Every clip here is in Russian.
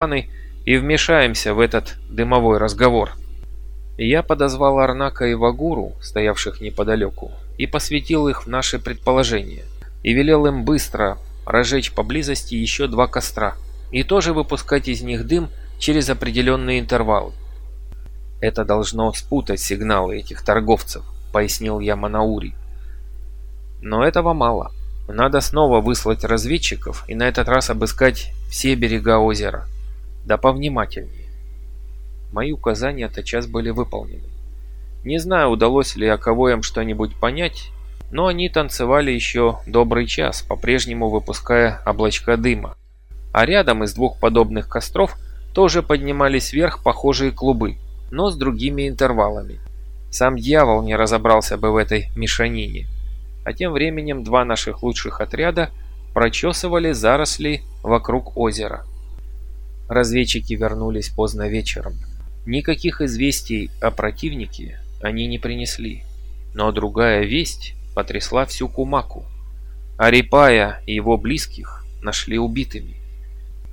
планы и вмешаемся в этот дымовой разговор. Я подозвал Арнака и Вагуру, стоявших неподалеку, и посвятил их в наши предположения, и велел им быстро разжечь поблизости еще два костра, и тоже выпускать из них дым через определенные интервалы. «Это должно спутать сигналы этих торговцев», — пояснил я Манаури. «Но этого мало. Надо снова выслать разведчиков и на этот раз обыскать все берега озера. Да повнимательнее». Мои указания тотчас были выполнены. Не знаю, удалось ли Аковоям что-нибудь понять, но они танцевали еще добрый час, по-прежнему выпуская облачка дыма. А рядом из двух подобных костров тоже поднимались вверх похожие клубы, но с другими интервалами. Сам дьявол не разобрался бы в этой мешанине. А тем временем два наших лучших отряда прочесывали заросли вокруг озера. Разведчики вернулись поздно вечером. Никаких известий о противнике они не принесли. Но другая весть потрясла всю Кумаку. Арипая и его близких нашли убитыми.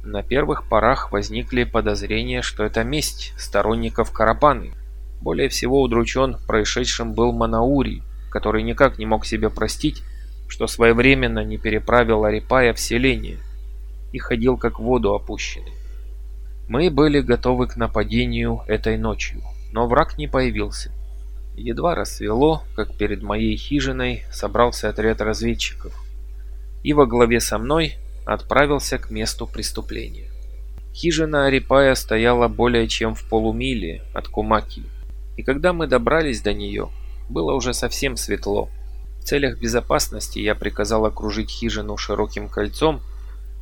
На первых порах возникли подозрения, что это месть сторонников Карапаны. Более всего удручен происшедшим был Манаури, который никак не мог себе простить, что своевременно не переправил Арипая в селение и ходил как в воду опущенный. Мы были готовы к нападению этой ночью, но враг не появился. Едва рассвело, как перед моей хижиной собрался отряд разведчиков. И во главе со мной отправился к месту преступления. Хижина Арипая стояла более чем в полумиле от Кумаки, и когда мы добрались до нее, было уже совсем светло. В целях безопасности я приказал окружить хижину широким кольцом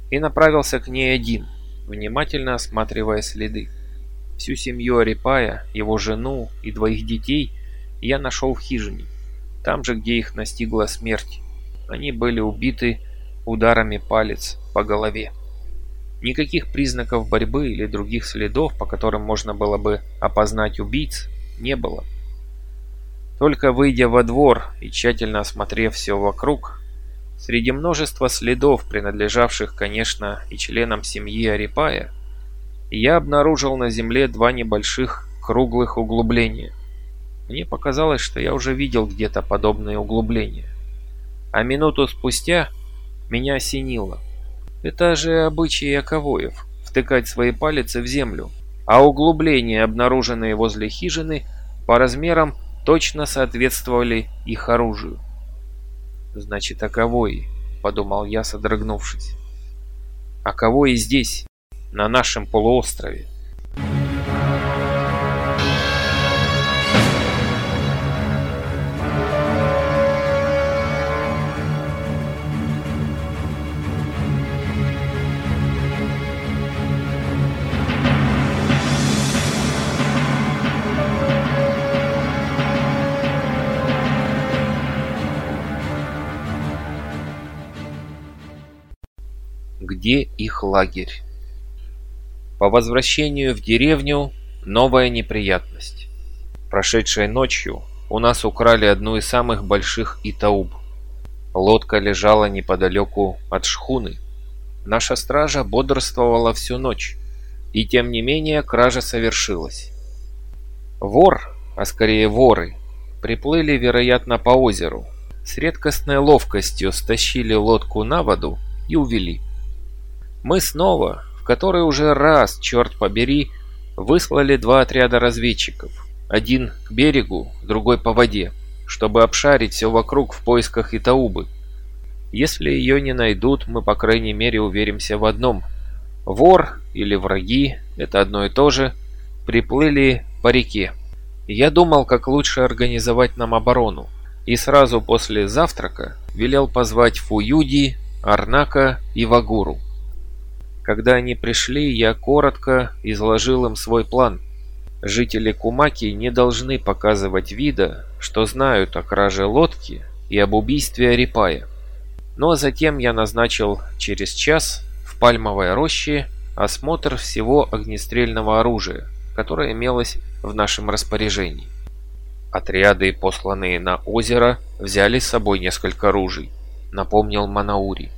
и направился к ней один – внимательно осматривая следы. Всю семью Арипая, его жену и двоих детей я нашел в хижине, там же, где их настигла смерть. Они были убиты ударами палец по голове. Никаких признаков борьбы или других следов, по которым можно было бы опознать убийц, не было. Только выйдя во двор и тщательно осмотрев все вокруг, Среди множества следов, принадлежавших, конечно, и членам семьи Арипая, я обнаружил на земле два небольших круглых углубления. Мне показалось, что я уже видел где-то подобные углубления. А минуту спустя меня осенило. Это же обычаи яковоев – втыкать свои палицы в землю, а углубления, обнаруженные возле хижины, по размерам точно соответствовали их оружию. Значит, Аковой, подумал я, содрогнувшись. Аковой здесь, на нашем полуострове. Где их лагерь. По возвращению в деревню новая неприятность. Прошедшей ночью у нас украли одну из самых больших итауб. Лодка лежала неподалеку от шхуны. Наша стража бодрствовала всю ночь, и тем не менее кража совершилась. Вор, а скорее воры, приплыли, вероятно, по озеру. С редкостной ловкостью стащили лодку на воду и увели. Мы снова, в который уже раз, черт побери, выслали два отряда разведчиков. Один к берегу, другой по воде, чтобы обшарить все вокруг в поисках Итаубы. Если ее не найдут, мы по крайней мере уверимся в одном. Вор или враги, это одно и то же, приплыли по реке. Я думал, как лучше организовать нам оборону, и сразу после завтрака велел позвать Фуюди, Арнака и Вагуру. Когда они пришли, я коротко изложил им свой план. Жители Кумаки не должны показывать вида, что знают о краже лодки и об убийстве Арипая. Но затем я назначил через час в Пальмовой роще осмотр всего огнестрельного оружия, которое имелось в нашем распоряжении. Отряды, посланные на озеро, взяли с собой несколько ружей, напомнил Манаури.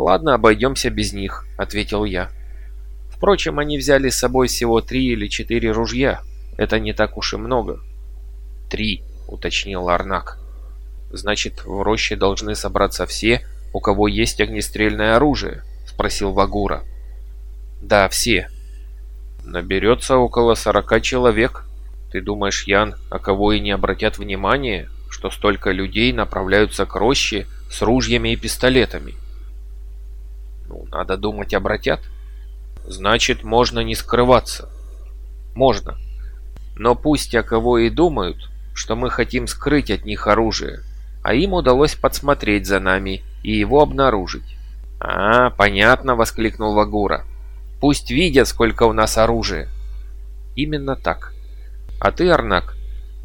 «Ладно, обойдемся без них», — ответил я. Впрочем, они взяли с собой всего три или четыре ружья. Это не так уж и много. «Три», — уточнил Арнак. «Значит, в роще должны собраться все, у кого есть огнестрельное оружие?» — спросил Вагура. «Да, все». «Наберется около сорока человек. Ты думаешь, Ян, а кого и не обратят внимания, что столько людей направляются к роще с ружьями и пистолетами?» «Ну, надо думать, обратят». «Значит, можно не скрываться». «Можно. Но пусть о кого и думают, что мы хотим скрыть от них оружие, а им удалось подсмотреть за нами и его обнаружить. «А, понятно!» — воскликнул Вагура. «Пусть видят, сколько у нас оружия!» «Именно так. А ты, Арнак,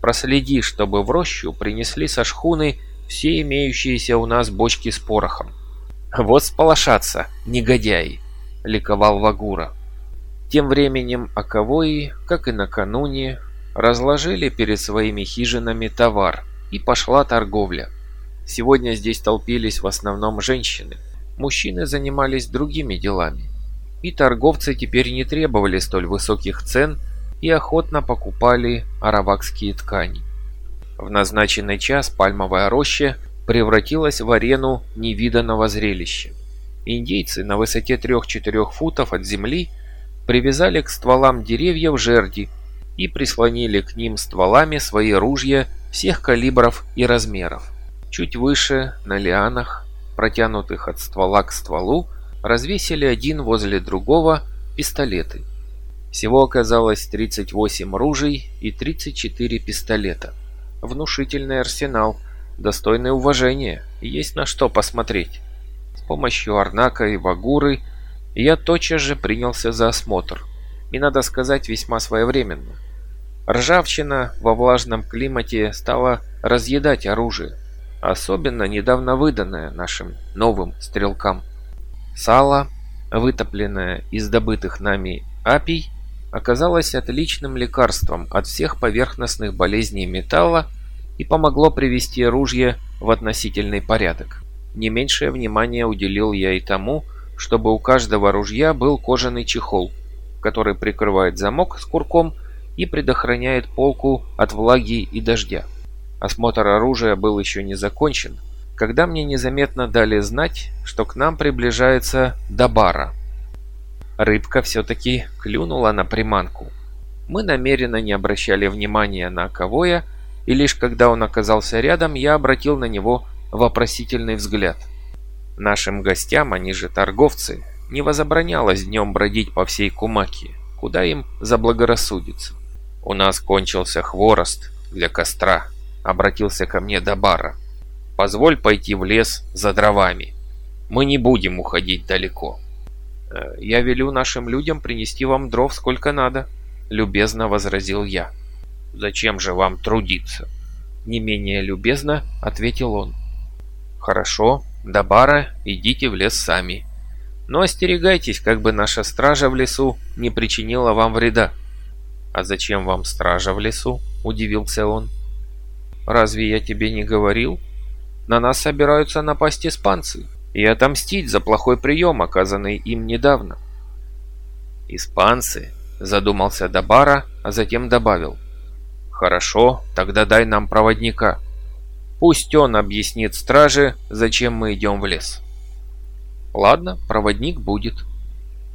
проследи, чтобы в рощу принесли со шхуны все имеющиеся у нас бочки с порохом». «Вот сполошатся, негодяи!» — ликовал Вагура. Тем временем Аковои, как и накануне, разложили перед своими хижинами товар, и пошла торговля. Сегодня здесь толпились в основном женщины. Мужчины занимались другими делами. И торговцы теперь не требовали столь высоких цен и охотно покупали аравакские ткани. В назначенный час пальмовая роща превратилась в арену невиданного зрелища. Индейцы на высоте 3-4 футов от земли привязали к стволам деревьев жерди и прислонили к ним стволами свои ружья всех калибров и размеров. Чуть выше, на лианах, протянутых от ствола к стволу, развесили один возле другого пистолеты. Всего оказалось 38 ружей и 34 пистолета. Внушительный арсенал, достойный уважения, есть на что посмотреть. С помощью Арнака и Вагуры я тотчас же принялся за осмотр. И, надо сказать, весьма своевременно. Ржавчина во влажном климате стала разъедать оружие особенно недавно выданное нашим новым стрелкам. Сало, вытопленное из добытых нами апий, оказалось отличным лекарством от всех поверхностных болезней металла и помогло привести ружье в относительный порядок. Не меньшее внимание уделил я и тому, чтобы у каждого ружья был кожаный чехол, который прикрывает замок с курком и предохраняет полку от влаги и дождя. Осмотр оружия был еще не закончен, когда мне незаметно дали знать, что к нам приближается Дабара. Рыбка все-таки клюнула на приманку. Мы намеренно не обращали внимания на Ковоя, и лишь когда он оказался рядом, я обратил на него вопросительный взгляд. Нашим гостям, они же торговцы, не возобранялось днем бродить по всей Кумаке, куда им заблагорассудится. У нас кончился хворост для костра обратился ко мне Дабара. «Позволь пойти в лес за дровами. Мы не будем уходить далеко». «Э, «Я велю нашим людям принести вам дров сколько надо», — любезно возразил я. «Зачем же вам трудиться?» Не менее любезно ответил он. «Хорошо, Дабара, идите в лес сами. Но остерегайтесь, как бы наша стража в лесу не причинила вам вреда». «А зачем вам стража в лесу?» – удивился он. Разве я тебе не говорил? На нас собираются напасть испанцы и отомстить за плохой прием, оказанный им недавно. Испанцы? Задумался Дабара, а затем добавил. Хорошо, тогда дай нам проводника. Пусть он объяснит страже, зачем мы идем в лес. Ладно, проводник будет.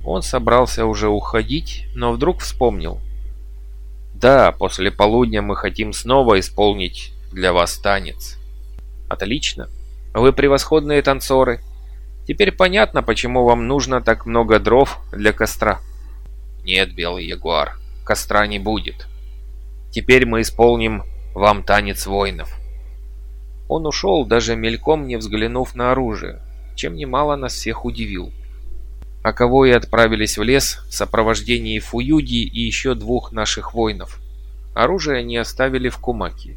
Он собрался уже уходить, но вдруг вспомнил. Да, после полудня мы хотим снова исполнить для вас танец. Отлично. Вы превосходные танцоры. Теперь понятно, почему вам нужно так много дров для костра. Нет, белый ягуар, костра не будет. Теперь мы исполним вам танец воинов. Он ушел, даже мельком не взглянув на оружие, чем немало нас всех удивил. А кого и отправились в лес в сопровождении Фуюди и еще двух наших воинов. Оружие они оставили в Кумаке.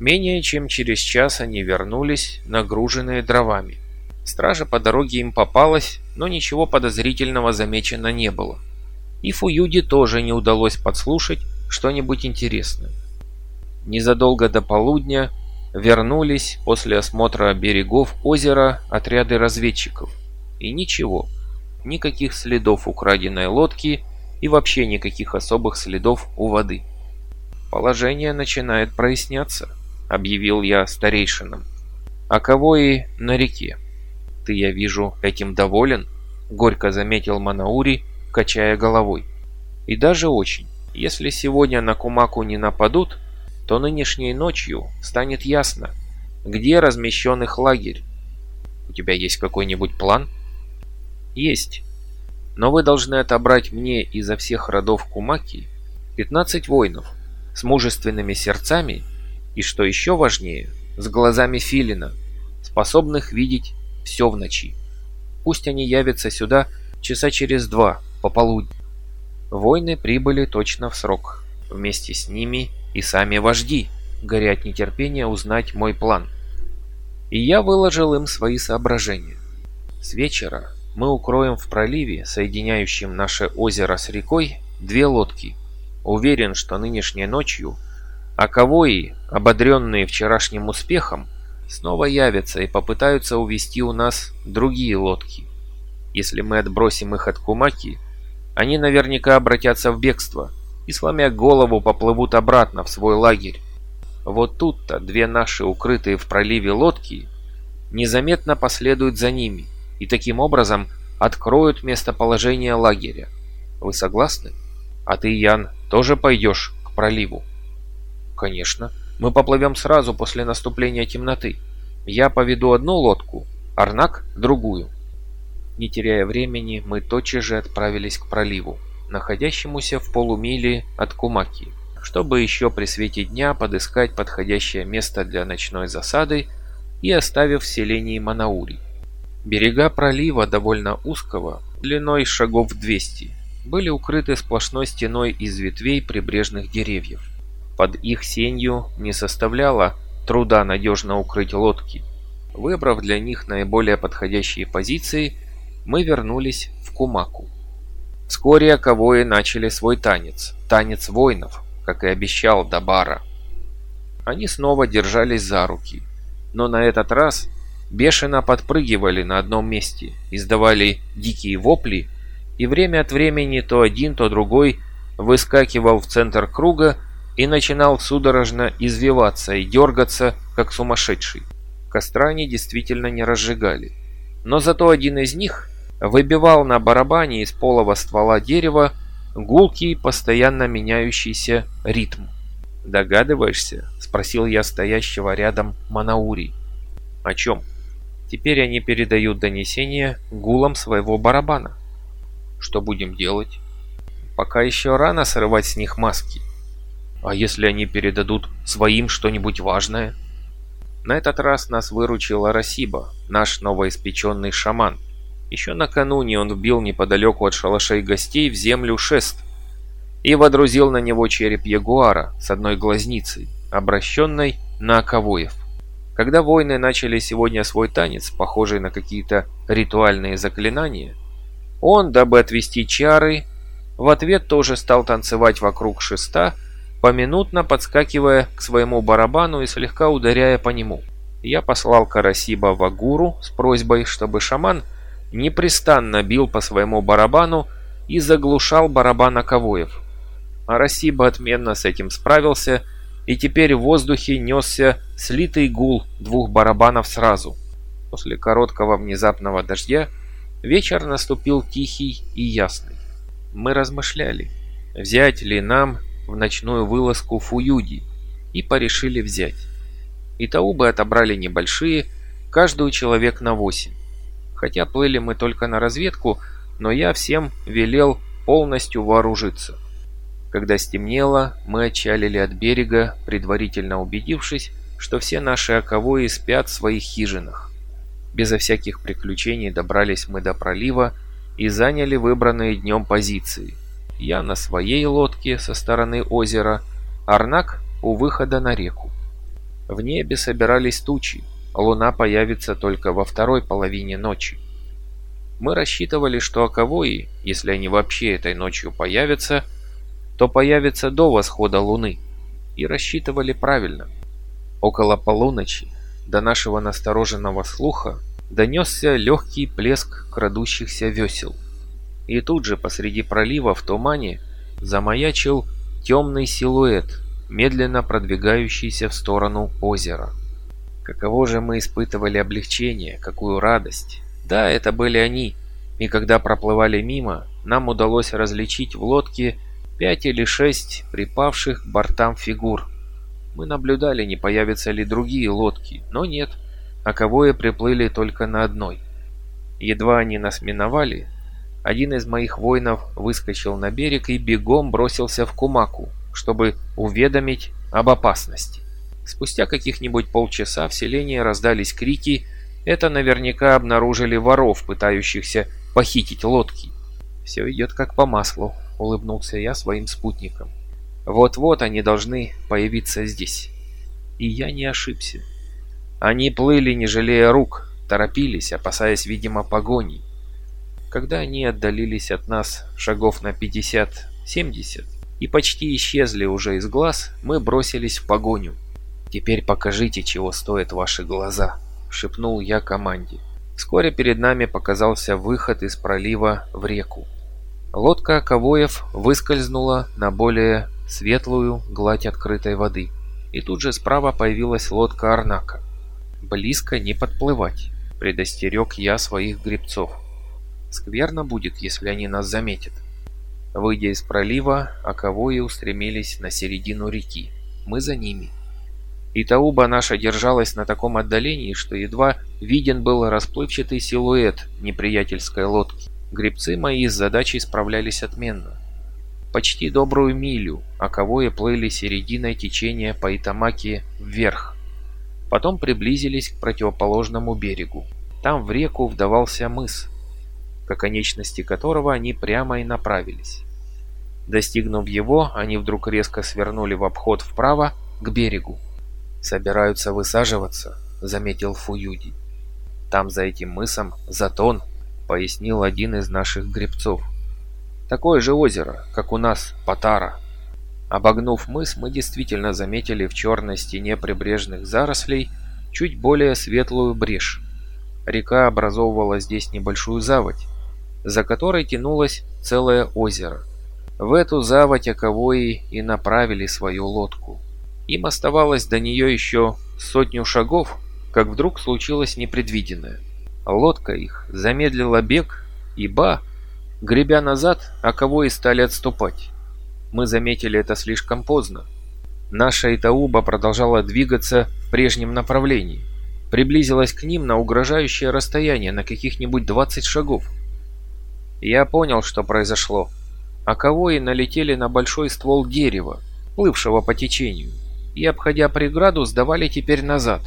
Менее чем через час они вернулись, нагруженные дровами. Стража по дороге им попалась, но ничего подозрительного замечено не было. И Фуюде тоже не удалось подслушать что-нибудь интересное. Незадолго до полудня вернулись после осмотра берегов озера отряды разведчиков. И ничего. никаких следов украденной лодки и вообще никаких особых следов у воды. «Положение начинает проясняться», — объявил я старейшинам. «А кого и на реке?» «Ты, я вижу, этим доволен?» — горько заметил Манаури, качая головой. «И даже очень. Если сегодня на Кумаку не нападут, то нынешней ночью станет ясно, где размещен их лагерь. У тебя есть какой-нибудь план?» «Есть. Но вы должны отобрать мне изо всех родов Кумаки 15 воинов с мужественными сердцами и, что еще важнее, с глазами филина, способных видеть все в ночи. Пусть они явятся сюда часа через два, пополудни. Войны прибыли точно в срок. Вместе с ними и сами вожди, горя от узнать мой план. И я выложил им свои соображения. С вечера мы укроем в проливе, соединяющем наше озеро с рекой, две лодки. Уверен, что нынешней ночью Аковои, ободренные вчерашним успехом, снова явятся и попытаются увести у нас другие лодки. Если мы отбросим их от Кумаки, они наверняка обратятся в бегство и, сломя голову, поплывут обратно в свой лагерь. Вот тут-то две наши укрытые в проливе лодки незаметно последуют за ними и таким образом откроют местоположение лагеря. Вы согласны? А ты, Ян, тоже пойдешь к проливу? Конечно. Мы поплывем сразу после наступления темноты. Я поведу одну лодку, Арнак – другую. Не теряя времени, мы тотчас же отправились к проливу, находящемуся в полумиле от Кумаки, чтобы еще при свете дня подыскать подходящее место для ночной засады и оставив в селении Манаури. Берега пролива довольно узкого, длиной шагов 200, были укрыты сплошной стеной из ветвей прибрежных деревьев. Под их сенью не составляло труда надежно укрыть лодки. Выбрав для них наиболее подходящие позиции, мы вернулись в Кумаку. Вскоре Аковои начали свой танец, танец воинов, как и обещал Дабара. Они снова держались за руки, но на этот раз бешено подпрыгивали на одном месте, издавали дикие вопли, и время от времени то один, то другой выскакивал в центр круга и начинал судорожно извиваться и дергаться, как сумасшедший. Костра они действительно не разжигали. Но зато один из них выбивал на барабане из полого ствола дерева гулкий, постоянно меняющийся ритм. «Догадываешься?» – спросил я стоящего рядом Манаури. «О чем?» Теперь они передают донесение гулом своего барабана. Что будем делать? Пока еще рано срывать с них маски. А если они передадут своим что-нибудь важное? На этот раз нас выручил Арасиба, наш новоиспеченный шаман. Еще накануне он вбил неподалеку от шалашей гостей в землю шест и водрузил на него череп ягуара с одной глазницей, обращенной на оковоев. Когда воины начали сегодня свой танец, похожий на какие-то ритуальные заклинания, он, дабы отвести чары, в ответ тоже стал танцевать вокруг шеста, поминутно подскакивая к своему барабану и слегка ударяя по нему. Я послал Карасиба в Агуру с просьбой, чтобы шаман непрестанно бил по своему барабану и заглушал барабан Аковоев. Арасиба отменно с этим справился и теперь в воздухе несся слитый гул двух барабанов сразу. После короткого внезапного дождя вечер наступил тихий и ясный. Мы размышляли, взять ли нам в ночную вылазку Фуюди, и порешили взять. И таубы отобрали небольшие, каждую человек на восемь. Хотя плыли мы только на разведку, но я всем велел полностью вооружиться. Когда стемнело, мы отчалили от берега, предварительно убедившись, что все наши оковои спят в своих хижинах. Безо всяких приключений добрались мы до пролива и заняли выбранные днем позиции. Я на своей лодке со стороны озера, Арнак у выхода на реку. В небе собирались тучи, луна появится только во второй половине ночи. Мы рассчитывали, что оковои, если они вообще этой ночью появятся, то появится до восхода Луны. И рассчитывали правильно. Около полуночи до нашего настороженного слуха донесся легкий плеск крадущихся весел. И тут же посреди пролива в тумане замаячил темный силуэт, медленно продвигающийся в сторону озера. Каково же мы испытывали облегчение, какую радость. Да, это были они, и когда проплывали мимо, нам удалось различить в лодке пять или шесть припавших к бортам фигур. Мы наблюдали, не появятся ли другие лодки, но нет, оковые приплыли только на одной. Едва они нас миновали, один из моих воинов выскочил на берег и бегом бросился в Кумаку, чтобы уведомить об опасности. Спустя каких-нибудь полчаса в селении раздались крики, это наверняка обнаружили воров, пытающихся похитить лодки. «Все идет как по маслу», — улыбнулся я своим спутникам. «Вот-вот они должны появиться здесь». И я не ошибся. Они плыли, не жалея рук, торопились, опасаясь, видимо, погони. Когда они отдалились от нас шагов на 50-70 и почти исчезли уже из глаз, мы бросились в погоню. «Теперь покажите, чего стоят ваши глаза», — шепнул я команде. Вскоре перед нами показался выход из пролива в реку. Лодка Ковоев выскользнула на более светлую гладь открытой воды. И тут же справа появилась лодка Арнака. «Близко не подплывать», — предостерег я своих гребцов. Скверно будет, если они нас заметят. Выйдя из пролива, оковои устремились на середину реки. Мы за ними. И Тауба наша держалась на таком отдалении, что едва виден был расплывчатый силуэт неприятельской лодки. Гребцы мои с задачей справлялись отменно. Почти добрую милю оковои плыли серединой течения по Итамаке вверх. Потом приблизились к противоположному берегу. Там в реку вдавался мыс, к оконечности которого они прямо и направились. Достигнув его, они вдруг резко свернули в обход вправо к берегу. «Собираются высаживаться», — заметил Фуюди. «Там за этим мысом затон», — пояснил один из наших гребцов. «Такое же озеро, как у нас Патара». Обогнув мыс, мы действительно заметили в черной стене прибрежных зарослей чуть более светлую брешь. Река образовывала здесь небольшую заводь, за которой тянулось целое озеро. В эту заводь оковои и направили свою лодку. Им оставалось до нее еще сотню шагов, как вдруг случилось непредвиденное. Лодка их замедлила бег, и ба, гребя назад, оковои стали отступать. Мы заметили это слишком поздно. Наша Итауба продолжала двигаться в прежнем направлении. Приблизилась к ним на угрожающее расстояние на каких-нибудь 20 шагов. Я понял, что произошло. А кого и налетели на большой ствол дерева, плывшего по течению, и, обходя преграду, сдавали теперь назад.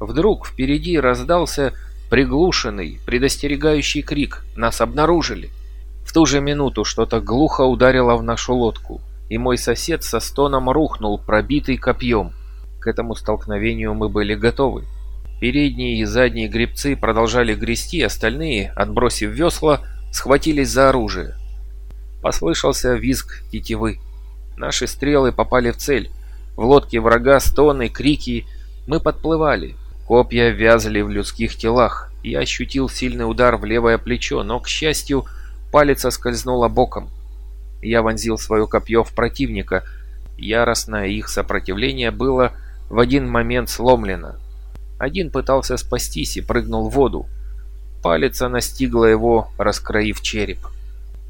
Вдруг впереди раздался приглушенный, предостерегающий крик «Нас обнаружили!». В ту же минуту что-то глухо ударило в нашу лодку, и мой сосед со стоном рухнул, пробитый копьем. К этому столкновению мы были готовы. Передние и задние гребцы продолжали грести, остальные, отбросив весла, схватились за оружие. Послышался визг тетивы. Наши стрелы попали в цель. В лодке врага стоны, крики. Мы подплывали. Копья вязли в людских телах. Я ощутил сильный удар в левое плечо, но, к счастью, палец скользнула боком. Я вонзил свое копье в противника. Яростное их сопротивление было в один момент сломлено. Один пытался спастись и прыгнул в воду. Палец настигла его, раскроив череп.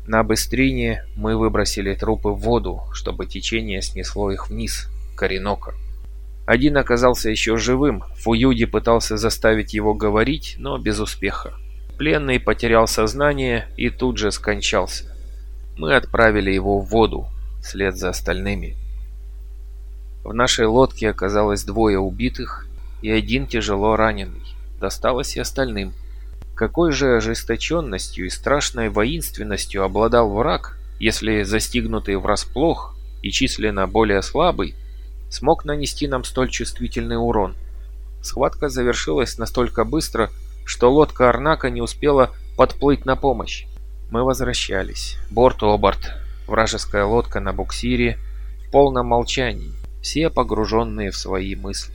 На быстрине мы выбросили трупы в воду, чтобы течение снесло их вниз, к Ореноко. Один оказался еще живым, Фуюди пытался заставить его говорить, но без успеха. Пленный потерял сознание и тут же скончался. Мы отправили его в воду, вслед за остальными. В нашей лодке оказалось двое убитых и один тяжело раненый. Досталось и остальным. Какой же ожесточенностью и страшной воинственностью обладал враг, если застигнутый врасплох и численно более слабый, смог нанести нам столь чувствительный урон. Схватка завершилась настолько быстро, что лодка Арнака не успела подплыть на помощь. Мы возвращались. Борт-оборт. Вражеская лодка на буксире. В полном молчании. Все погруженные в свои мысли.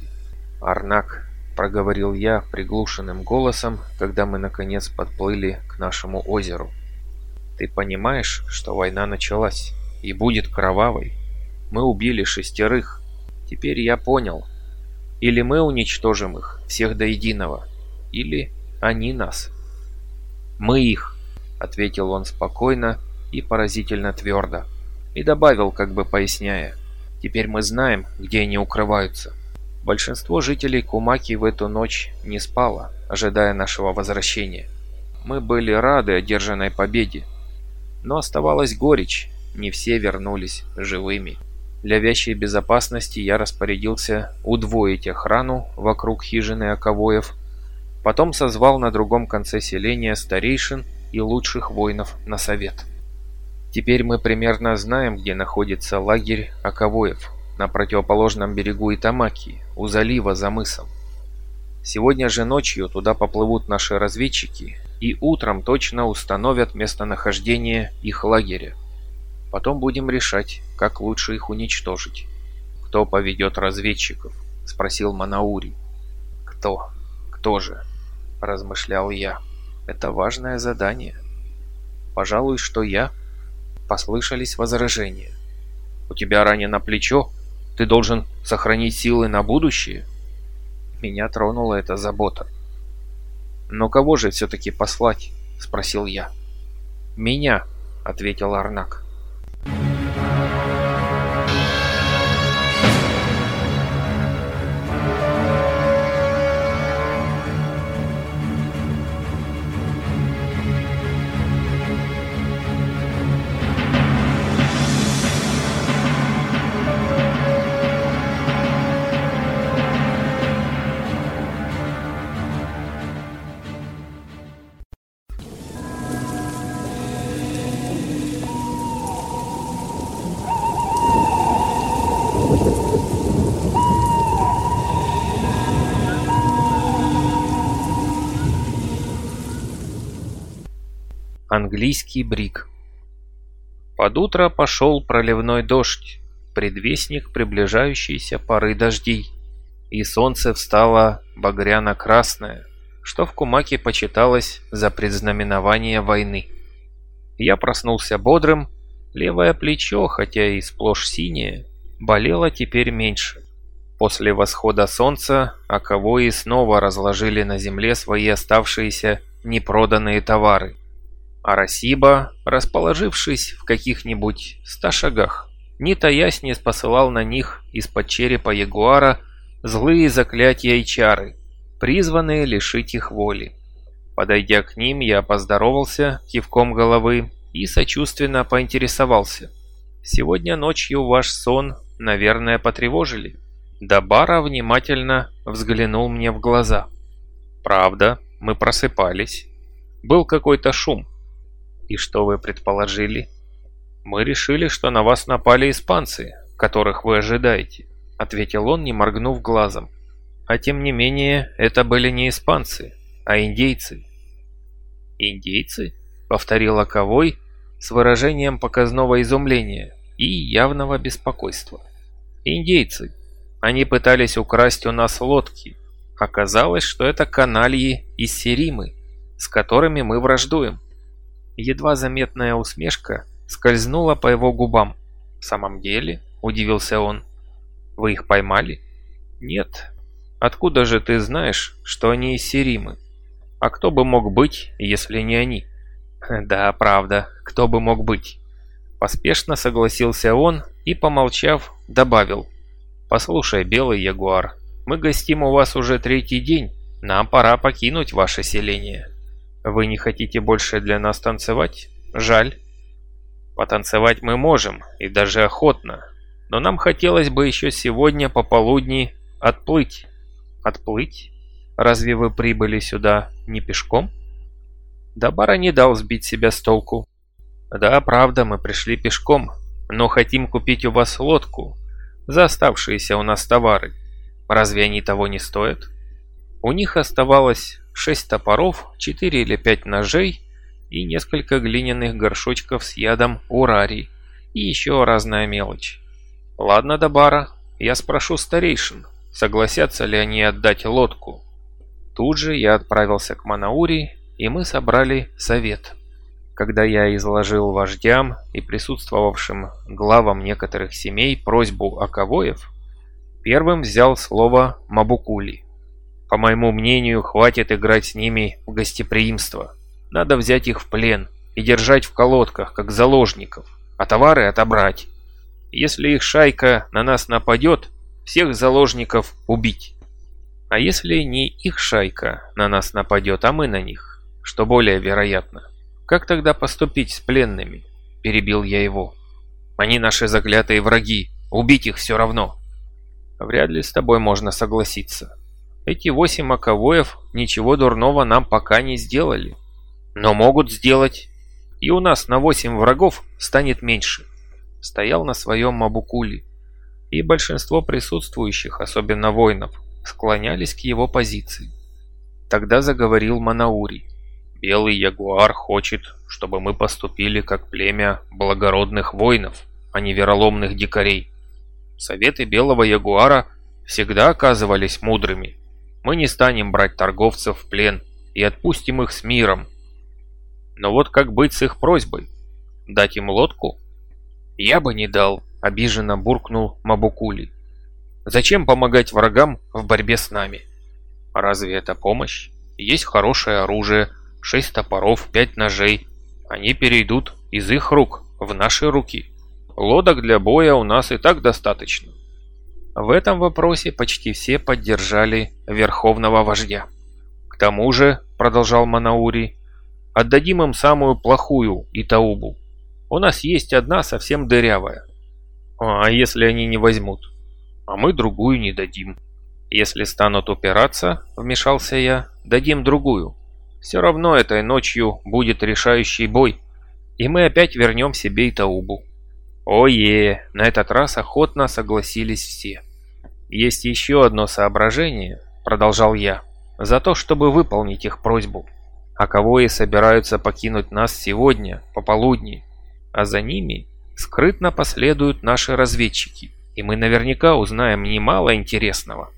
Арнак — проговорил я приглушенным голосом, когда мы наконец подплыли к нашему озеру. Ты понимаешь, что война началась и будет кровавой. Мы убили шестерых. Теперь я понял. Или мы уничтожим их, всех до единого, или они нас. Мы их, ответил он спокойно и поразительно твердо. И добавил, как бы поясняя. Теперь мы знаем, где они укрываются. Большинство жителей Кумаки в эту ночь не спало, ожидая нашего возвращения. Мы были рады одержанной победе, но оставалась горечь, не все вернулись живыми. Для вящей безопасности я распорядился удвоить охрану вокруг хижины Аковоев, потом созвал на другом конце селения старейшин и лучших воинов на совет. Теперь мы примерно знаем, где находится лагерь Аковоев, на противоположном берегу Итамаки, у залива за мысом. Сегодня же ночью туда поплывут наши разведчики и утром точно установят местонахождение их лагеря. Потом будем решать, как лучше их уничтожить. «Кто поведет разведчиков?» — спросил Манаури. «Кто? Кто же?» — размышлял я. «Это важное задание. Пожалуй, что я...» Послышались возражения. «У тебя ранено плечо? Ты должен сохранить силы на будущее?» Меня тронула эта забота. «Но кого же все-таки послать?» — спросил я. «Меня», — ответил Арнак. Английский брик. Под утро пошел проливной дождь, предвестник приближающейся поры дождей, и солнце встало багряно-красное, что в Кумаке почиталось за предзнаменование войны. Я проснулся бодрым, левое плечо, хотя и сплошь синее, болело теперь меньше. После восхода солнца Аковои снова разложили на земле свои оставшиеся непроданные товары. Арасиба, расположившись в каких-нибудь ста шагах, не таясь не спосылал на них из-под черепа ягуара злые заклятия и чары, призванные лишить их воли. Подойдя к ним, я поздоровался кивком головы и сочувственно поинтересовался. «Сегодня ночью ваш сон, наверное, потревожили?» Дабара внимательно взглянул мне в глаза. «Правда, мы просыпались. Был какой-то шум. «И что вы предположили?» «Мы решили, что на вас напали испанцы, которых вы ожидаете», — ответил он, не моргнув глазом. «А тем не менее, это были не испанцы, а индейцы». «Индейцы?» — повторил Оковой с выражением показного изумления и явного беспокойства. «Индейцы. Они пытались украсть у нас лодки. Оказалось, что это канальи из Серимы, с которыми мы враждуем. Едва заметная усмешка скользнула по его губам. «В самом деле?» – удивился он. «Вы их поймали?» «Нет. Откуда же ты знаешь, что они из Серимы? А кто бы мог быть, если не они?» «Да, правда, кто бы мог быть?» Поспешно согласился он и, помолчав, добавил. «Послушай, Белый Ягуар, мы гостим у вас уже третий день. Нам пора покинуть ваше селение». Вы не хотите больше для нас танцевать? Жаль. Потанцевать мы можем, и даже охотно. Но нам хотелось бы еще сегодня пополудни отплыть. Отплыть? Разве вы прибыли сюда не пешком? Дабара не дал сбить себя с толку. Да, правда, мы пришли пешком, но хотим купить у вас лодку за оставшиеся у нас товары. Разве они того не стоят? У них оставалось шесть топоров, четыре или пять ножей и несколько глиняных горшочков с ядом урарий и еще разная мелочь. Ладно, Дабара, я спрошу старейшин, согласятся ли они отдать лодку. Тут же я отправился к Манаури, и мы собрали совет. Когда я изложил вождям и присутствовавшим главам некоторых семей просьбу Аковоев, первым взял слово Мабукули. По моему мнению, хватит играть с ними в гостеприимство. Надо взять их в плен и держать в колодках, как заложников, а товары отобрать. Если их шайка на нас нападет, всех заложников убить. А если не их шайка на нас нападет, а мы на них, что более вероятно? Как тогда поступить с пленными? Перебил я его. Они наши заклятые враги, убить их все равно. Вряд ли с тобой можно согласиться. Эти восемь маковоев ничего дурного нам пока не сделали. Но могут сделать. И у нас на восемь врагов станет меньше. Стоял на своем Мабукуле. И большинство присутствующих, особенно воинов, склонялись к его позиции. Тогда заговорил Манаури. «Белый ягуар хочет, чтобы мы поступили как племя благородных воинов, а не вероломных дикарей. Советы белого ягуара всегда оказывались мудрыми. Мы не станем брать торговцев в плен и отпустим их с миром. Но вот как быть с их просьбой? Дать им лодку? Я бы не дал, обиженно буркнул Мабукули. Зачем помогать врагам в борьбе с нами? Разве это помощь? Есть хорошее оружие, шесть топоров, пять ножей. Они перейдут из их рук в наши руки. Лодок для боя у нас и так достаточно. В этом вопросе почти все поддержали верховного вождя. К тому же, продолжал Манаури, отдадим им самую плохую Итаубу. У нас есть одна совсем дырявая. А если они не возьмут? а мы другую не дадим. Если станут упираться, вмешался я, дадим другую. Все равно этой ночью будет решающий бой, и мы опять вернем себе Итаубу. Ое, на этот раз охотно согласились все. Есть еще одно соображение, продолжал я, за то, чтобы выполнить их просьбу. А кого и собираются покинуть нас сегодня, пополудни, а за ними скрытно последуют наши разведчики и мы наверняка узнаем немало интересного.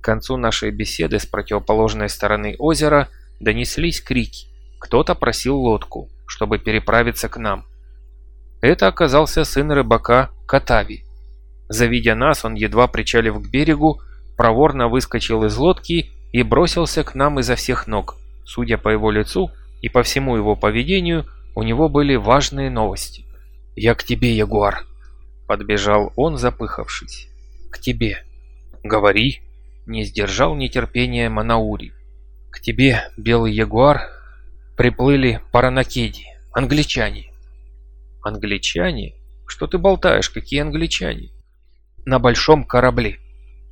К концу нашей беседы с противоположной стороны озера донеслись крики. Кто-то просил лодку, чтобы переправиться к нам. Это оказался сын рыбака Катави. Завидя нас, он, едва причалив к берегу, проворно выскочил из лодки и бросился к нам изо всех ног. Судя по его лицу и по всему его поведению, у него были важные новости. «Я к тебе, Ягуар!» Подбежал он, запыхавшись. «К тебе». «Говори». Не сдержал нетерпения Манаури. «К тебе, белый ягуар, приплыли паранакеди, англичане». «Англичане? Что ты болтаешь, какие англичане?» «На большом корабле,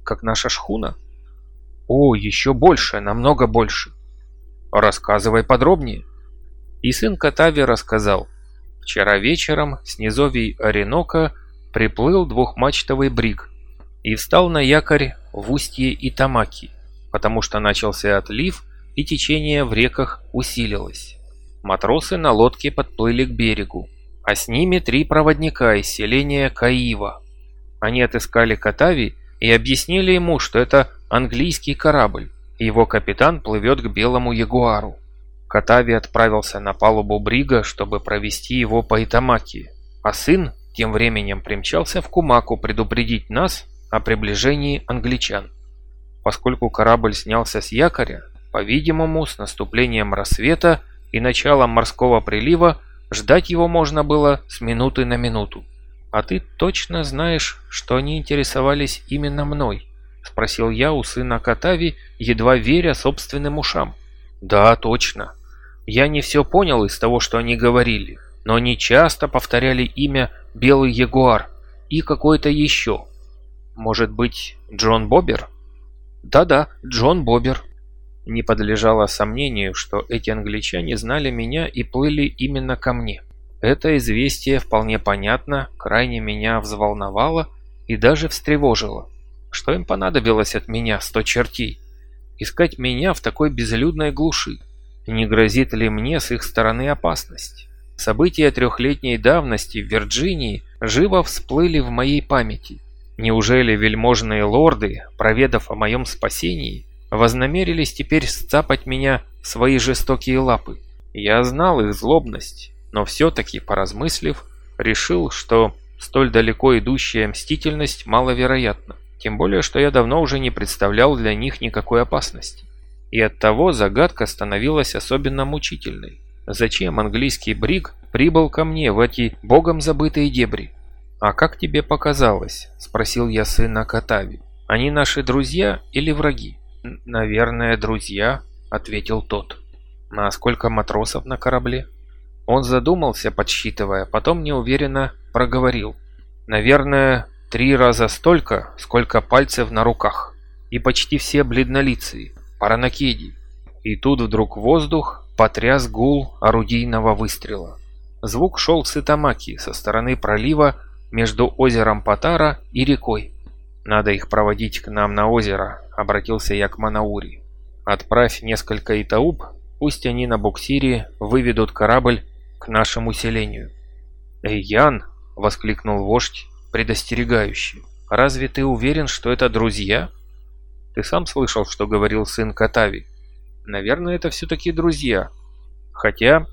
как наша шхуна». «О, еще больше, намного больше». «Рассказывай подробнее». И сын Катави рассказал. Вчера вечером с низовий Оренока приплыл двухмачтовый бриг и встал на якорь в устье Итамаки, потому что начался отлив и течение в реках усилилось. Матросы на лодке подплыли к берегу, а с ними три проводника из селения Каива. Они отыскали Катави и объяснили ему, что это английский корабль, его капитан плывет к Белому Ягуару. Катави отправился на палубу брига, чтобы провести его по Итамаки, а сын тем временем примчался в Кумаку предупредить нас о приближении англичан. Поскольку корабль снялся с якоря, по-видимому, с наступлением рассвета и началом морского прилива ждать его можно было с минуты на минуту. «А ты точно знаешь, что они интересовались именно мной?» – спросил я у сына Катави, едва веря собственным ушам. «Да, точно. Я не все понял из того, что они говорили, но они часто повторяли имя «Белый Ягуар» и какой-то еще. Может быть, Джон Бобер? Да-да, Джон Бобер. Не подлежало сомнению, что эти англичане знали меня и плыли именно ко мне. Это известие вполне понятно, крайне меня взволновало и даже встревожило. Что им понадобилось от меня, сто чертей? Искать меня в такой безлюдной глуши? Не грозит ли мне с их стороны опасность? События трехлетней давности в Вирджинии живо всплыли в моей памяти. Неужели вельможные лорды, проведав о моем спасении, вознамерились теперь сцапать меня в свои жестокие лапы? Я знал их злобность, но все-таки, поразмыслив, решил, что столь далеко идущая мстительность маловероятна. Тем более, что я давно уже не представлял для них никакой опасности. И оттого загадка становилась особенно мучительной. Зачем английский бриг прибыл ко мне в эти богом забытые дебри? «А как тебе показалось?» – спросил я сына Катави. «Они наши друзья или враги?» «Наверное, друзья», – ответил тот. «А сколько матросов на корабле?» Он задумался, подсчитывая, потом неуверенно проговорил. «Наверное, три раза столько, сколько пальцев на руках. И почти все бледнолицые, паранакеди». И тут вдруг воздух потряс гул орудийного выстрела. Звук шел с Итамаки, со стороны пролива между озером Патара и рекой. «Надо их проводить к нам на озеро», — обратился я к Манаури. «Отправь несколько итауб, пусть они на буксире выведут корабль к нашему селению». «Эй, Ян!» — воскликнул вождь предостерегающе. «Разве ты уверен, что это друзья?» «Ты сам слышал, что говорил сын Катави. Наверное, это все-таки друзья. Хотя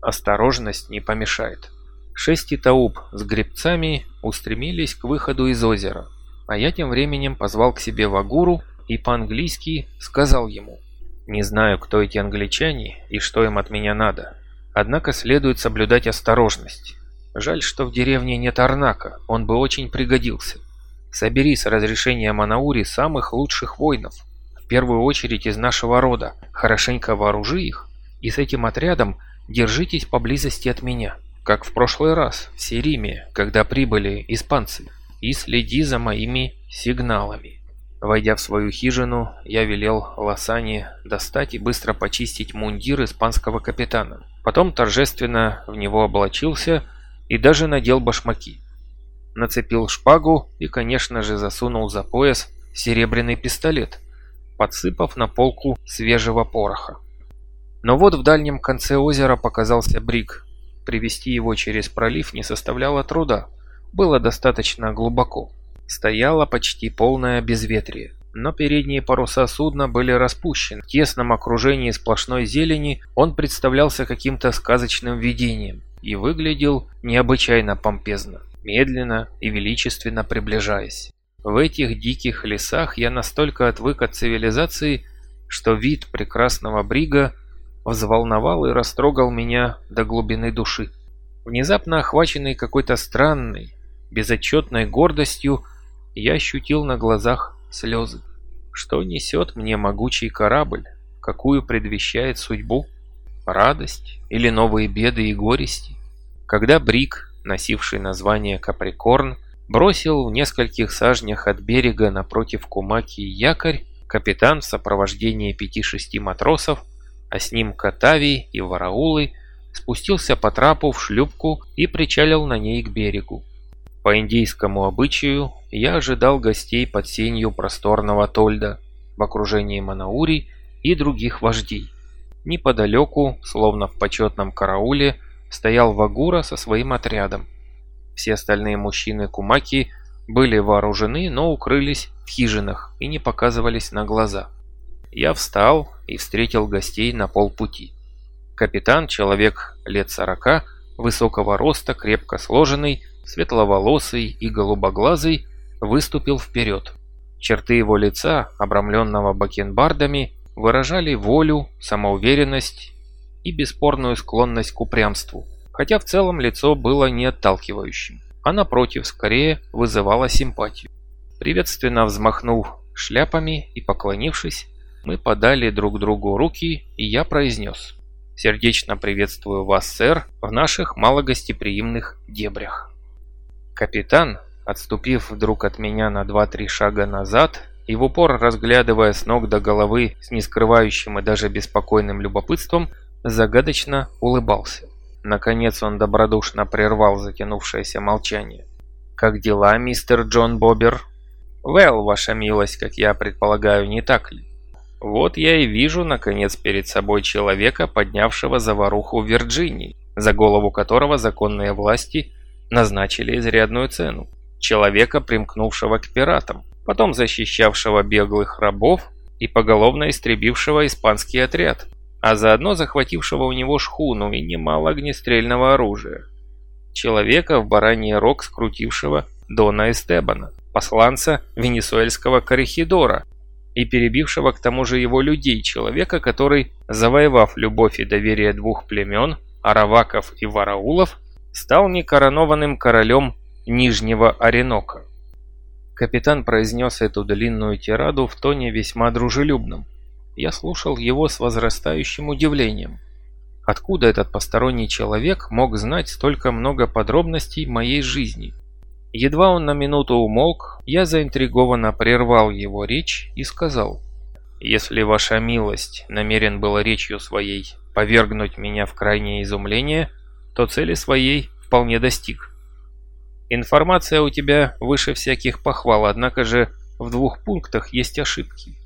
осторожность не помешает». Шесть итауб с гребцами устремились к выходу из озера, а я тем временем позвал к себе Вагуру и по-английски сказал ему «Не знаю, кто эти англичане и что им от меня надо, однако следует соблюдать осторожность. Жаль, что в деревне нет Арнака, он бы очень пригодился. Собери с разрешения Манаури самых лучших воинов, в первую очередь из нашего рода, хорошенько вооружи их, и с этим отрядом держитесь поблизости от меня» как в прошлый раз в Сериме, когда прибыли испанцы, и следи за моими сигналами. Войдя в свою хижину, я велел Лосане достать и быстро почистить мундир испанского капитана. Потом торжественно в него облачился и даже надел башмаки. Нацепил шпагу и, конечно же, засунул за пояс серебряный пистолет, подсыпав на полку свежего пороха. Но вот в дальнем конце озера показался бриг, Привести его через пролив не составляло труда, было достаточно глубоко. Стояло почти полное безветрие, но передние паруса судна были распущены. В тесном окружении сплошной зелени он представлялся каким-то сказочным видением и выглядел необычайно помпезно, медленно и величественно приближаясь. В этих диких лесах я настолько отвык от цивилизации, что вид прекрасного брига взволновал и растрогал меня до глубины души. Внезапно охваченный какой-то странной, безотчетной гордостью, я ощутил на глазах слезы. Что несет мне могучий корабль? Какую предвещает судьбу? Радость или новые беды и горести? Когда Брик, носивший название Каприкорн, бросил в нескольких сажнях от берега напротив Кумаки якорь, капитан в сопровождении пяти-шести матросов а с ним Катавий и Вараулы, спустился по трапу в шлюпку и причалил на ней к берегу. По индейскому обычаю я ожидал гостей под сенью просторного Тольда в окружении Манаури и других вождей. Неподалеку, словно в почетном карауле, стоял Вагура со своим отрядом. Все остальные мужчины Кумаки были вооружены, но укрылись в хижинах и не показывались на глаза. Я встал и встретил гостей на полпути. Капитан, человек лет сорока, высокого роста, крепко сложенный, светловолосый и голубоглазый, выступил вперед. Черты его лица, обрамленного бакенбардами, выражали волю, самоуверенность и бесспорную склонность к упрямству, хотя в целом лицо было не отталкивающим, а напротив, скорее вызывало симпатию. Приветственно взмахнув шляпами и поклонившись, мы подали друг другу руки, и я произнес. «Сердечно приветствую вас, сэр, в наших малогостеприимных дебрях». Капитан, отступив вдруг от меня на два-три шага назад и в упор разглядывая с ног до головы с нескрывающим и даже беспокойным любопытством, загадочно улыбался. Наконец он добродушно прервал затянувшееся молчание. «Как дела, мистер Джон Бобер?» «Вэлл, ваша милость, как я предполагаю, не так ли?» Вот я и вижу, наконец, перед собой человека, поднявшего заваруху в Вирджинии, за голову которого законные власти назначили изрядную цену. Человека, примкнувшего к пиратам, потом защищавшего беглых рабов и поголовно истребившего испанский отряд. а заодно захватившего у него шхуну и немало огнестрельного оружия. Человека в бараний рог скрутившего Дона Эстебана, посланца венесуэльского коррехидора, и перебившего к тому же его людей, человека, который, завоевав любовь и доверие двух племен, араваков и вараулов, стал некоронованным королем Нижнего Оренока. Капитан произнес эту длинную тираду в тоне весьма дружелюбном. Я слушал его с возрастающим удивлением. Откуда этот посторонний человек мог знать столько много подробностей моей жизни? Едва он на минуту умолк, я заинтригованно прервал его речь и сказал, «Если ваша милость намерен было речью своей повергнуть меня в крайнее изумление, то цели своей вполне достиг. Информация у тебя выше всяких похвал, однако же в двух пунктах есть ошибки».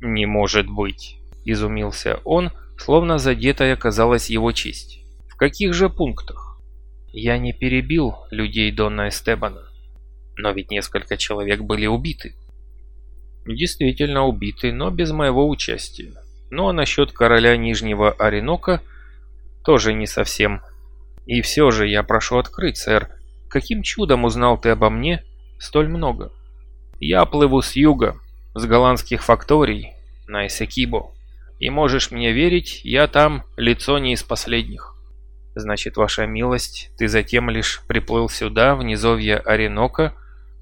«Не может быть», — изумился он, словно задетая оказалась его честь. «В каких же пунктах?» «Я не перебил людей Дона Эстебана. Но ведь несколько человек были убиты. Действительно убиты, но без моего участия. Ну а насчет короля Нижнего Оренока тоже не совсем. И все же я прошу открыть, сэр, каким чудом узнал ты обо мне столь много? Я плыву с юга, с голландских факторий, на Эсекибо. И можешь мне верить, я там лицо не из последних. Значит, ваша милость, ты затем лишь приплыл сюда, в низовье Оренока,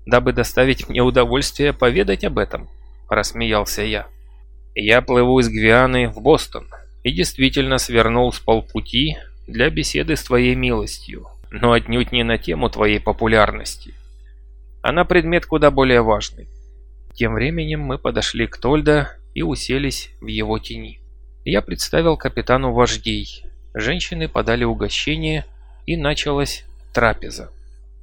дабы доставить мне удовольствие поведать об этом», – рассмеялся я. «Я плыву из Гвианы в Бостон и действительно свернул с полпути для беседы с твоей милостью, но отнюдь не на тему твоей популярности, а на предмет куда более важный». Тем временем мы подошли к Тольда и уселись в его тени. Я представил капитану вождей. Женщины подали угощение, и началась трапеза.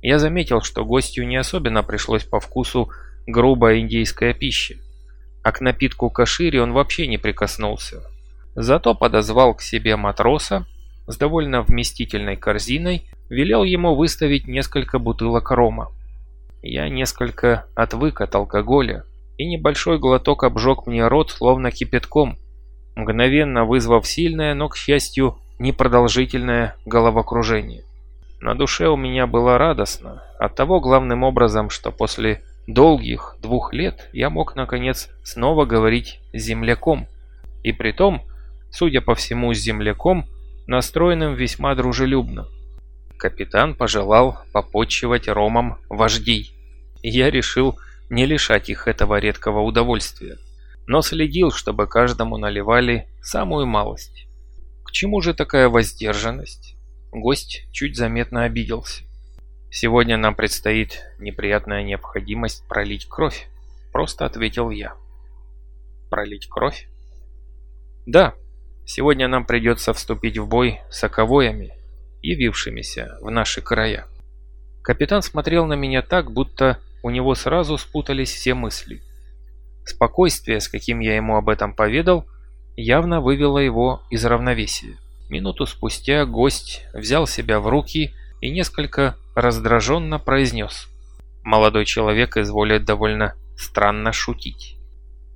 Я заметил, что гостю не особенно пришлось по вкусу грубая индейская пища, а к напитку кашири он вообще не прикоснулся. Зато подозвал к себе матроса с довольно вместительной корзиной, велел ему выставить несколько бутылок рома. Я несколько отвык от алкоголя, и небольшой глоток обжег мне рот словно кипятком, мгновенно вызвав сильное, но, к счастью, непродолжительное головокружение. На душе у меня было радостно, от того главным образом, что после долгих двух лет я мог наконец снова говорить с земляком. И притом, судя по всему, с земляком, настроенным весьма дружелюбно. Капитан пожелал попотчевать ромом вождей. Я решил не лишать их этого редкого удовольствия, но следил, чтобы каждому наливали самую малость. К чему же такая воздержанность? Гость чуть заметно обиделся. «Сегодня нам предстоит неприятная необходимость пролить кровь», — просто ответил я. «Пролить кровь?» «Да, сегодня нам придется вступить в бой с оковоями, явившимися в наши края». Капитан смотрел на меня так, будто у него сразу спутались все мысли. Спокойствие, с каким я ему об этом поведал, явно вывело его из равновесия. Минуту спустя гость взял себя в руки и несколько раздраженно произнес. Молодой человек изволит довольно странно шутить.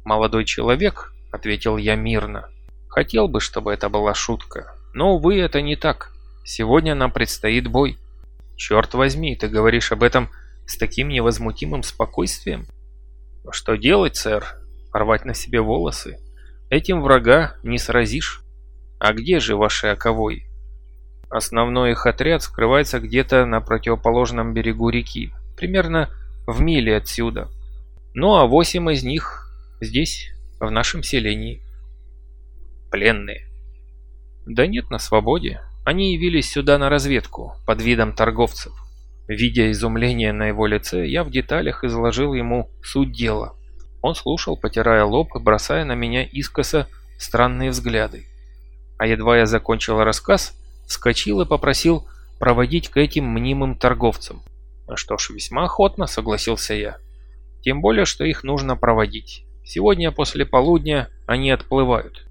«Молодой человек», — ответил я мирно, — «хотел бы, чтобы это была шутка. Но, увы, это не так. Сегодня нам предстоит бой. Черт возьми, ты говоришь об этом с таким невозмутимым спокойствием. Что делать, сэр? Порвать на себе волосы? Этим врага не сразишь. А где же ваши оковой? Основной их отряд скрывается где-то на противоположном берегу реки, примерно в миле отсюда. Ну а восемь из них здесь, в нашем селении. Пленные. Да нет, на свободе. Они явились сюда на разведку, под видом торговцев. Видя изумление на его лице, я в деталях изложил ему суть дела. Он слушал, потирая лоб бросая на меня искоса странные взгляды а едва я закончил рассказ, вскочил и попросил проводить к этим мнимым торговцам. Ну что ж, весьма охотно, согласился я. Тем более, что их нужно проводить. Сегодня после полудня они отплывают.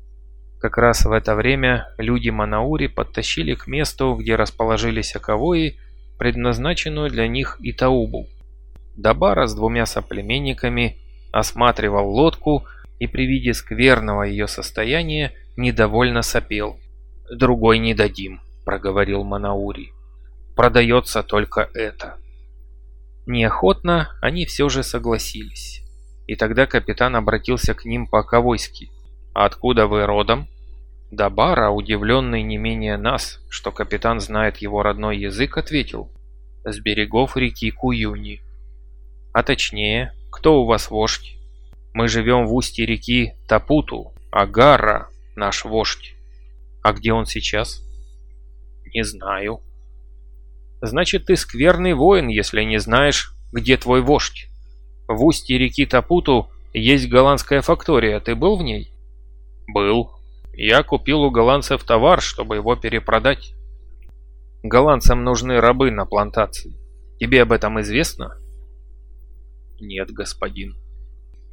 Как раз в это время люди Манаури подтащили к месту, где расположились оковои, предназначенную для них Итаубу. Дабара с двумя соплеменниками осматривал лодку и при виде скверного ее состояния недовольно сопел. «Другой не дадим», — проговорил Манаури. «Продается только это». Неохотно они все же согласились. И тогда капитан обратился к ним по-ковойски. «Откуда вы родом?» Дабара, удивленный не менее нас, что капитан знает его родной язык, ответил. «С берегов реки Куюни». «А точнее, кто у вас вождь?» «Мы живем в устье реки Тапуту, а Гарра – наш вождь». «А где он сейчас?» «Не знаю», Значит, ты скверный воин, если не знаешь, где твой вождь. В устье реки Тапуту есть голландская фактория, ты был в ней? Был. Я купил у голландцев товар, чтобы его перепродать. Голландцам нужны рабы на плантации. Тебе об этом известно? Нет, господин.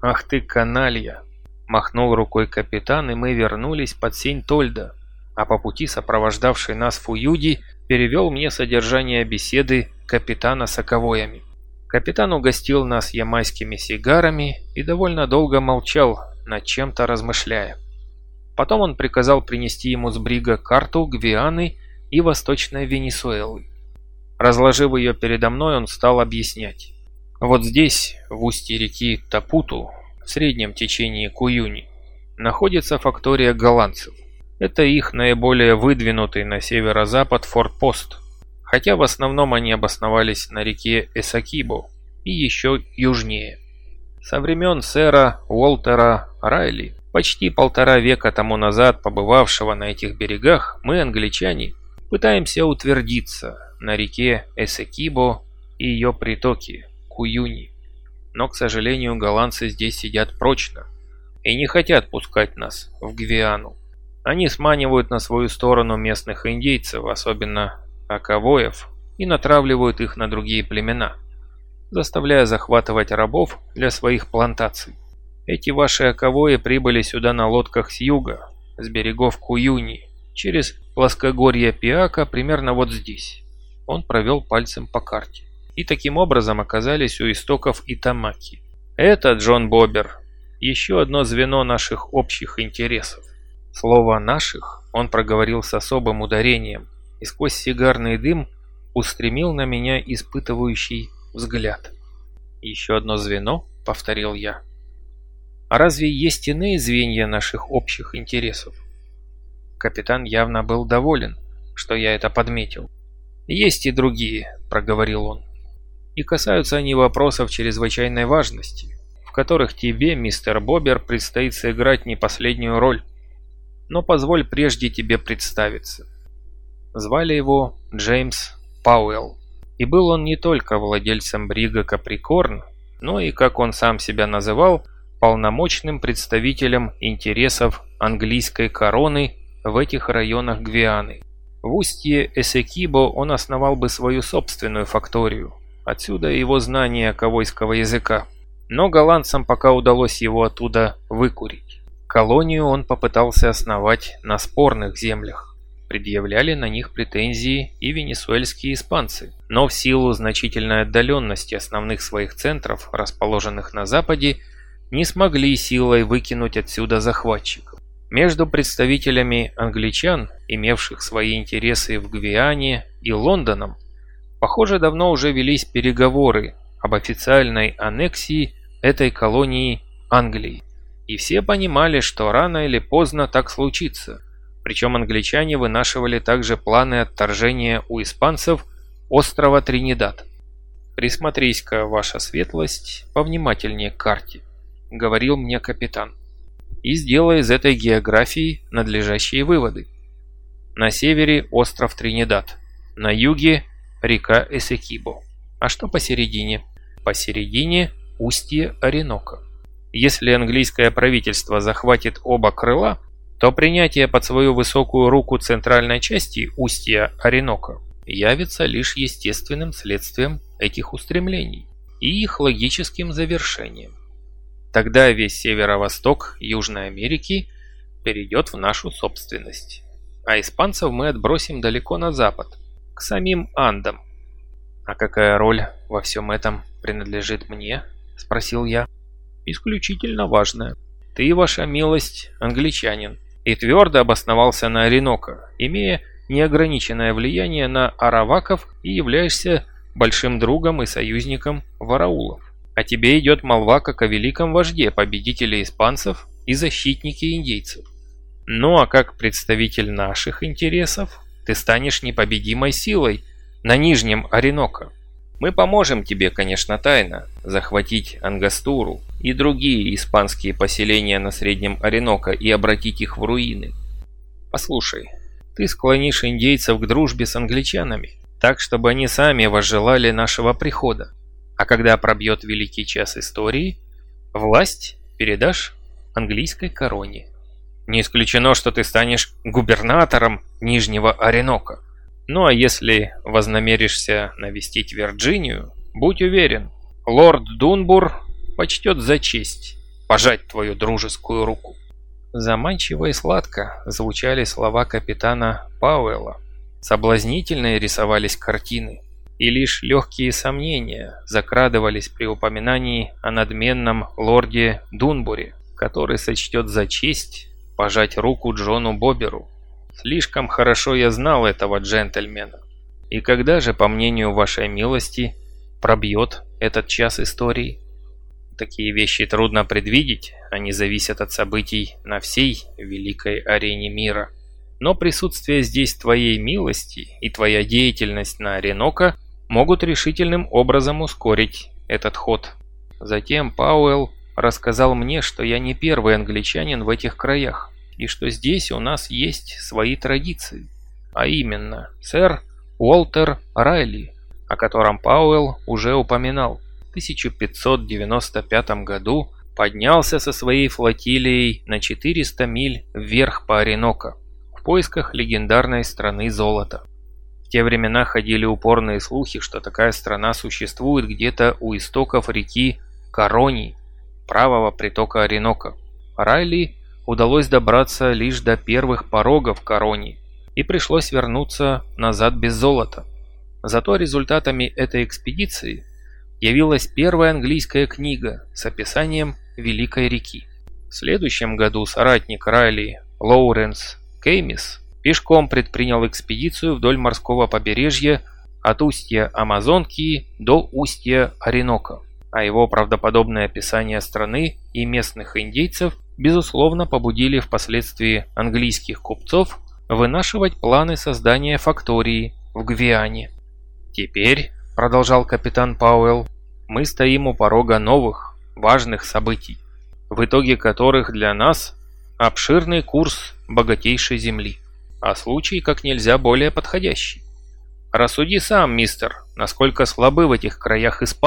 Ах ты каналья. Махнул рукой капитан, и мы вернулись под сень Тольда, а по пути сопровождавший нас Фуюди перевел мне содержание беседы капитана с оковоями. Капитан угостил нас ямайскими сигарами и довольно долго молчал, над чем-то размышляя. Потом он приказал принести ему с брига карту Гвианы и Восточной Венесуэлы. Разложив ее передо мной, он стал объяснять. Вот здесь, в устье реки Тапуту, в среднем течении Куюни, находится фактория голландцев – это их наиболее выдвинутый на северо-запад форпост, хотя в основном они обосновались на реке Эсакибо и еще южнее. Со времен сэра Уолтера Райли, почти полтора века тому назад побывавшего на этих берегах, мы, англичане, пытаемся утвердиться на реке Эсакибо и ее притоке Куюни. Но, к сожалению, голландцы здесь сидят прочно и не хотят пускать нас в Гвиану. Они сманивают на свою сторону местных индейцев, особенно аковоев, и натравливают их на другие племена, заставляя захватывать рабов для своих плантаций. Эти ваши аковои прибыли сюда на лодках с юга, с берегов Куюни, через плоскогорье Пиака примерно вот здесь. Он провел пальцем по карте. И таким образом оказались у истоков Итамаки. Это, Джон Бобер, еще одно звено наших общих интересов. Слово «наших» он проговорил с особым ударением и сквозь сигарный дым устремил на меня испытывающий взгляд. «Еще одно звено?» — повторил я. «А разве есть иные звенья наших общих интересов?» Капитан явно был доволен, что я это подметил. «Есть и другие», — проговорил он. «И касаются они вопросов чрезвычайной важности, в которых тебе, мистер Бобер, предстоит сыграть не последнюю роль но позволь прежде тебе представиться. Звали его Джеймс Пауэлл, и был он не только владельцем брига Каприкорн, но и, как он сам себя называл, полномочным представителем интересов английской короны в этих районах Гвианы. В устье Эсекибо он основал бы свою собственную факторию, отсюда его знание ковойского языка. Но голландцам пока удалось его оттуда выкурить. Колонию он попытался основать на спорных землях. Предъявляли на них претензии и венесуэльские испанцы, но в силу значительной отдаленности основных своих центров, расположенных на западе, не смогли силой выкинуть отсюда захватчиков. Между представителями англичан, имевших свои интересы в Гвиане и Лондоном, похоже, давно уже велись переговоры об официальной аннексии этой колонии Англии. И все понимали, что рано или поздно так случится. Причем англичане вынашивали также планы отторжения у испанцев острова Тринидад. «Присмотрись-ка, ваша светлость, повнимательнее к карте», — говорил мне капитан. «И сделай из этой географии надлежащие выводы. На севере остров Тринидад, на юге река Эсекибо. А что посередине? Посередине устье Оренока. Если английское правительство захватит оба крыла, то принятие под свою высокую руку центральной части устья Оренока явится лишь естественным следствием этих устремлений и их логическим завершением. Тогда весь северо-восток Южной Америки перейдет в нашу собственность, а испанцев мы отбросим далеко на запад, к самим Андам. «А какая роль во всем этом принадлежит мне?» – спросил я исключительно важное. Ты, ваша милость, англичанин, и твердо обосновался на Оренока, имея неограниченное влияние на араваков и являешься большим другом и союзником вараулов. А тебе идет молва как о великом вожде победителя испанцев и защитнике индейцев. Ну а как представитель наших интересов, ты станешь непобедимой силой на Нижнем Оренока. Мы поможем тебе, конечно, тайно захватить Ангастуру и другие испанские поселения на Среднем Оренока и обратить их в руины. Послушай, ты склонишь индейцев к дружбе с англичанами, так, чтобы они сами возжелали нашего прихода. А когда пробьет великий час истории, власть передашь английской короне. Не исключено, что ты станешь губернатором Нижнего Оренока. Ну а если вознамеришься навестить Вирджинию, будь уверен, лорд Дунбур почтет за честь пожать твою дружескую руку. Заманчиво и сладко звучали слова капитана Пауэлла. Соблазнительные рисовались картины, и лишь легкие сомнения закрадывались при упоминании о надменном лорде Дунбуре, который сочтет за честь пожать руку Джону Боберу. Слишком хорошо я знал этого джентльмена. И когда же, по мнению вашей милости, пробьет этот час истории? Такие вещи трудно предвидеть, они зависят от событий на всей великой арене мира. Но присутствие здесь твоей милости и твоя деятельность на Оренока могут решительным образом ускорить этот ход. Затем Пауэлл рассказал мне, что я не первый англичанин в этих краях, и что здесь у нас есть свои традиции. А именно, сэр Уолтер Райли, о котором Пауэлл уже упоминал. 1595 году поднялся со своей флотилией на 400 миль вверх по Оренока в поисках легендарной страны золота. В те времена ходили упорные слухи, что такая страна существует где-то у истоков реки Корони, правого притока Оренока. Райли удалось добраться лишь до первых порогов Корони, и пришлось вернуться назад без золота. Зато результатами этой экспедиции явилась первая английская книга с описанием Великой реки. В следующем году соратник Райли Лоуренс Кеймис пешком предпринял экспедицию вдоль морского побережья от устья Амазонки до устья Оренока, а его правдоподобное описание страны и местных индейцев безусловно побудили впоследствии английских купцов вынашивать планы создания фактории в Гвиане. Теперь продолжал капитан Пауэлл, мы стоим у порога новых, важных событий, в итоге которых для нас обширный курс богатейшей земли, а случай как нельзя более подходящий. Рассуди сам, мистер, насколько слабы в этих краях испанцы.